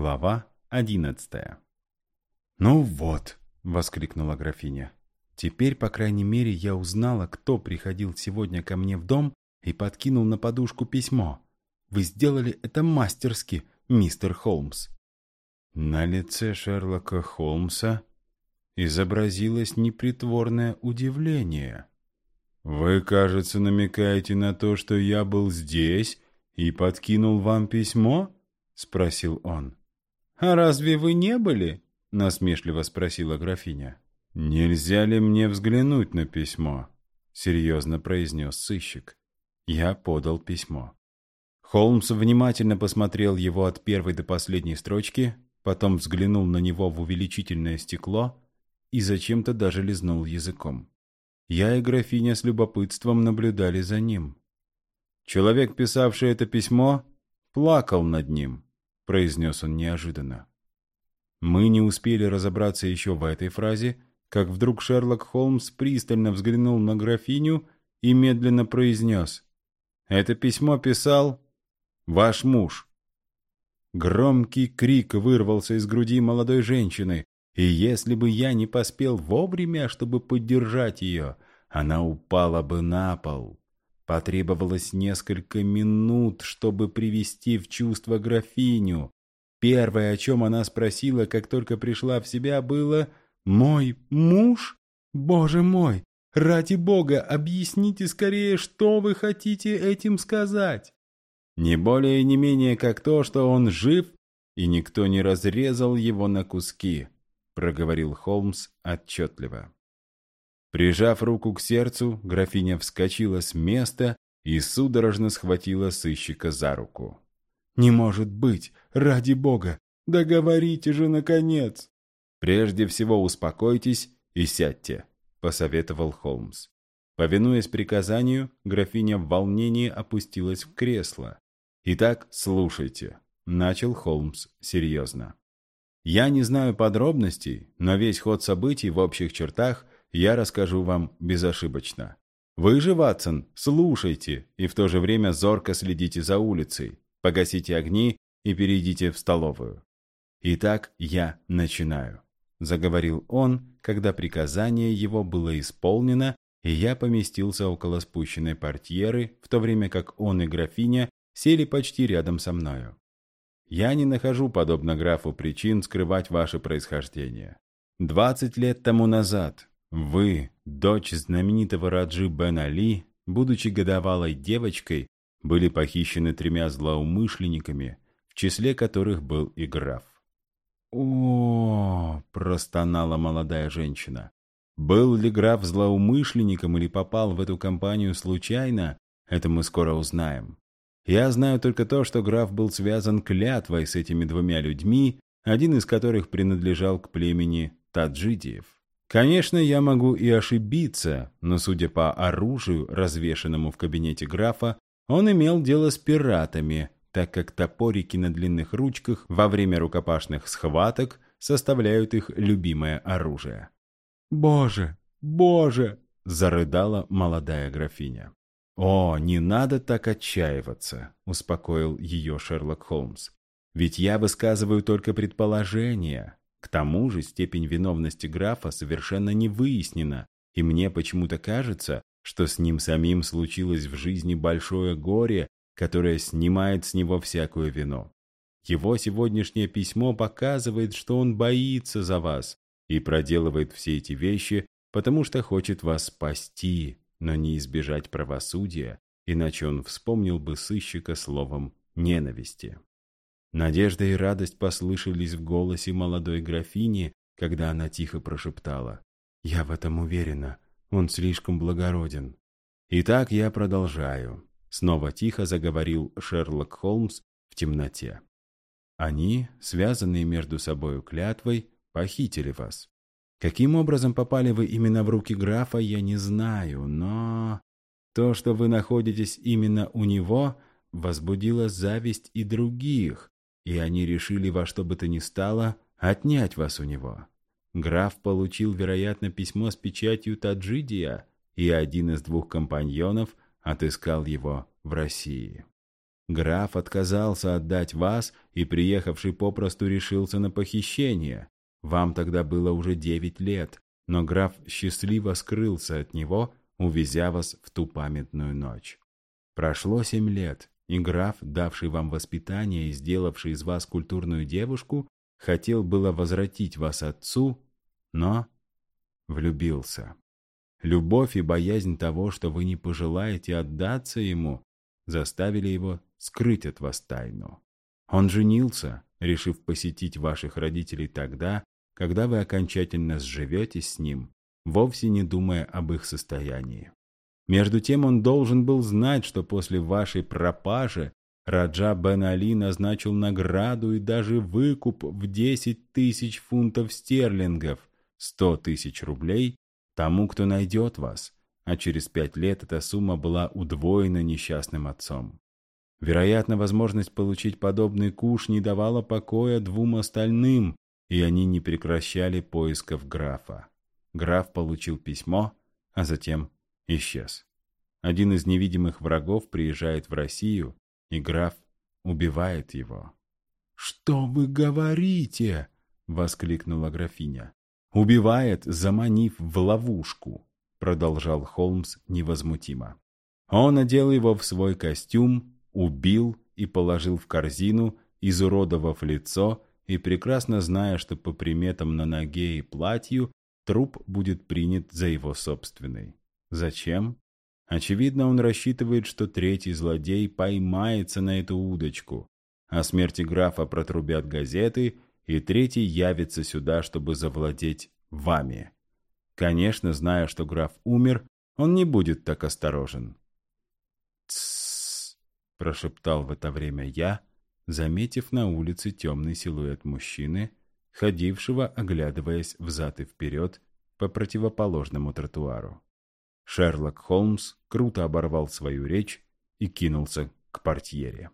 Глава одиннадцатая. «Ну вот!» — воскликнула графиня. «Теперь, по крайней мере, я узнала, кто приходил сегодня ко мне в дом и подкинул на подушку письмо. Вы сделали это мастерски, мистер Холмс». На лице Шерлока Холмса изобразилось непритворное удивление. «Вы, кажется, намекаете на то, что я был здесь и подкинул вам письмо?» — спросил он. «А разве вы не были?» — насмешливо спросила графиня. «Нельзя ли мне взглянуть на письмо?» — серьезно произнес сыщик. Я подал письмо. Холмс внимательно посмотрел его от первой до последней строчки, потом взглянул на него в увеличительное стекло и зачем-то даже лизнул языком. Я и графиня с любопытством наблюдали за ним. Человек, писавший это письмо, плакал над ним произнес он неожиданно. Мы не успели разобраться еще в этой фразе, как вдруг Шерлок Холмс пристально взглянул на графиню и медленно произнес. «Это письмо писал ваш муж». Громкий крик вырвался из груди молодой женщины, и если бы я не поспел вовремя, чтобы поддержать ее, она упала бы на пол. Потребовалось несколько минут, чтобы привести в чувство графиню. Первое, о чем она спросила, как только пришла в себя, было «Мой муж? Боже мой! Ради бога, объясните скорее, что вы хотите этим сказать!» Не более и не менее, как то, что он жив, и никто не разрезал его на куски, проговорил Холмс отчетливо. Прижав руку к сердцу, графиня вскочила с места и судорожно схватила сыщика за руку. «Не может быть! Ради бога! Договорите же, наконец!» «Прежде всего успокойтесь и сядьте», — посоветовал Холмс. Повинуясь приказанию, графиня в волнении опустилась в кресло. «Итак, слушайте», — начал Холмс серьезно. «Я не знаю подробностей, но весь ход событий в общих чертах я расскажу вам безошибочно. Вы же, Ватсон, слушайте и в то же время зорко следите за улицей, погасите огни и перейдите в столовую. Итак, я начинаю. Заговорил он, когда приказание его было исполнено, и я поместился около спущенной портьеры, в то время как он и графиня сели почти рядом со мною. Я не нахожу, подобно графу, причин скрывать ваше происхождение. Двадцать лет тому назад, вы, дочь знаменитого Раджи Бен Али, будучи годовалой девочкой, были похищены тремя злоумышленниками, в числе которых был и граф. «О, — простонала молодая женщина, — был ли граф злоумышленником или попал в эту компанию случайно, это мы скоро узнаем. Я знаю только то, что граф был связан клятвой с этими двумя людьми, один из которых принадлежал к племени Таджидиев. Конечно, я могу и ошибиться, но, судя по оружию, развешенному в кабинете графа, он имел дело с пиратами, так как топорики на длинных ручках во время рукопашных схваток составляют их любимое оружие. «Боже, боже!» — зарыдала молодая графиня. «О, не надо так отчаиваться», — успокоил ее Шерлок Холмс. «Ведь я высказываю только предположения, к тому же степень виновности графа совершенно не выяснена, и мне почему-то кажется, что с ним самим случилось в жизни большое горе, которое снимает с него всякую вину. Его сегодняшнее письмо показывает, что он боится за вас и проделывает все эти вещи, потому что хочет вас спасти, но не избежать правосудия, иначе он вспомнил бы сыщика словом ненависти. Надежда и радость послышались в голосе молодой графини, когда она тихо прошептала. «Я в этом уверена. Он слишком благороден». «Итак, я продолжаю», — снова тихо заговорил Шерлок Холмс в темноте. «Они, связанные между собою клятвой, похитили вас. Каким образом попали вы именно в руки графа, я не знаю, но... То, что вы находитесь именно у него, возбудило зависть и других, и они решили во что бы то ни стало отнять вас у него. Граф получил, вероятно, письмо с печатью Таджидия, и один из двух компаньонов отыскал его в России. Граф отказался отдать вас, и приехавший попросту решился на похищение. Вам тогда было уже девять лет, но граф счастливо скрылся от него, увезя вас в ту памятную ночь. Прошло семь лет, и граф, давший вам воспитание и сделавший из вас культурную девушку, хотел было возвратить вас отцу, но влюбился. Любовь и боязнь того, что вы не пожелаете отдаться ему, заставили его скрыть от вас тайну. Он женился, решив посетить ваших родителей тогда, когда вы окончательно сживетесь с ним, вовсе не думая об их состоянии. Между тем он должен был знать, что после вашей пропажи Раджа Бен Али назначил награду и даже выкуп в 10 тысяч фунтов стерлингов, 100 тысяч рублей, тому, кто найдет вас, а через пять лет эта сумма была удвоена несчастным отцом. Вероятно, возможность получить подобный куш не давала покоя двум остальным, и они не прекращали поисков графа. Граф получил письмо, а затем исчез. Один из невидимых врагов приезжает в Россию, и граф убивает его. «Что вы говорите?» — воскликнула графиня. «Убивает, заманив в ловушку», — продолжал Холмс невозмутимо. Он одел его в свой костюм, убил и положил в корзину, изуродовав лицо и прекрасно зная, что по приметам на ноге и платью труп будет принят за его собственный. Зачем? Очевидно, он рассчитывает, что третий злодей поймается на эту удочку. О смерти графа протрубят газеты, и третий явится сюда, чтобы завладеть вами. Конечно, зная, что граф умер, он не будет так осторожен. «Тссс», — прошептал в это время я, заметив на улице темный силуэт мужчины, ходившего, оглядываясь взад и вперед по противоположному тротуару. Шерлок Холмс круто оборвал свою речь и кинулся к портьере.